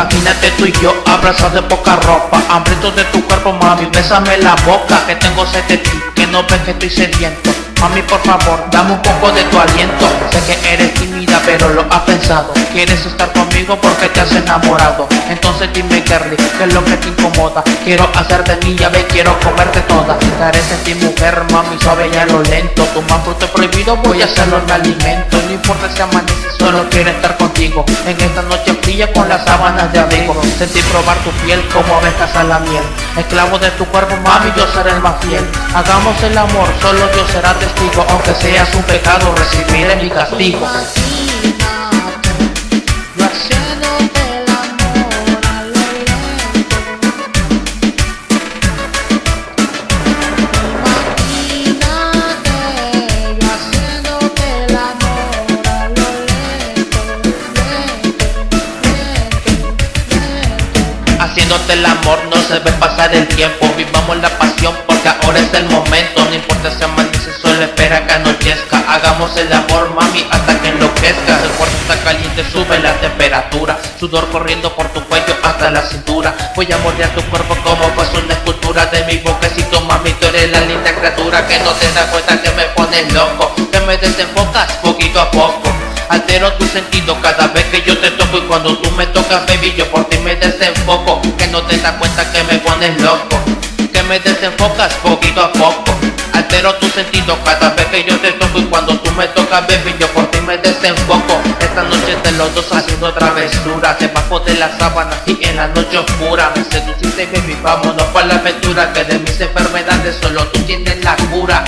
y yo abrazados de poca ropa Hambriento de tu cuerpo mami, bésame la boca Que tengo sed de ti, que no ves que estoy sediento. Mami por favor, dame un poco de tu aliento Sé que eres tímida pero lo has pensado. Quieres estar conmigo porque te has enamorado. Entonces dime Kerly, ¿qué es lo que te incomoda? Quiero hacerte mi llave, quiero comerte toda. En ti mujer, mami suave y a lo lento. Tu más fruto prohibido, voy a hacerlo en alimento. No importa si amanece, solo quiero estar contigo. En esta noche fría con las sábanas de abrigo. Sentí probar tu piel como abejas a la miel. Esclavo de tu cuerpo, mami, yo seré el más fiel. Hagamos el amor, solo Dios será testigo. Aunque seas un pecado, recibiré mi castigo haciéndote el amor no se ve pasar el tiempo. Vivamos la pasión porque ahora es el momento. No importa si amanece, solo espera que anochezca. Hagamos el amor caliente, sube la temperatura Sudor corriendo por tu cuello hasta la cintura. Voy a moldear tu cuerpo como pues una escultura De mi boquecito mami, tú eres la linda criatura Que no te das cuenta que me pones loco Que me desenfocas poquito a poco. Altero tu sentido cada vez que yo te toco Y cuando tú me tocas baby yo por ti me desenfoco Que no te das cuenta que me pones loco Que me desenfocas poquito a poco Altero tu sentido cada vez que yo te toco Y cuando tú me tocas baby yo por ti me desenfoco Esta noche de los dos haciendo travesuras Debajo de las sábanas y en la noche oscura. Me seduciste baby vámonos para la aventura Que de mis enfermedades solo tú tienes la cura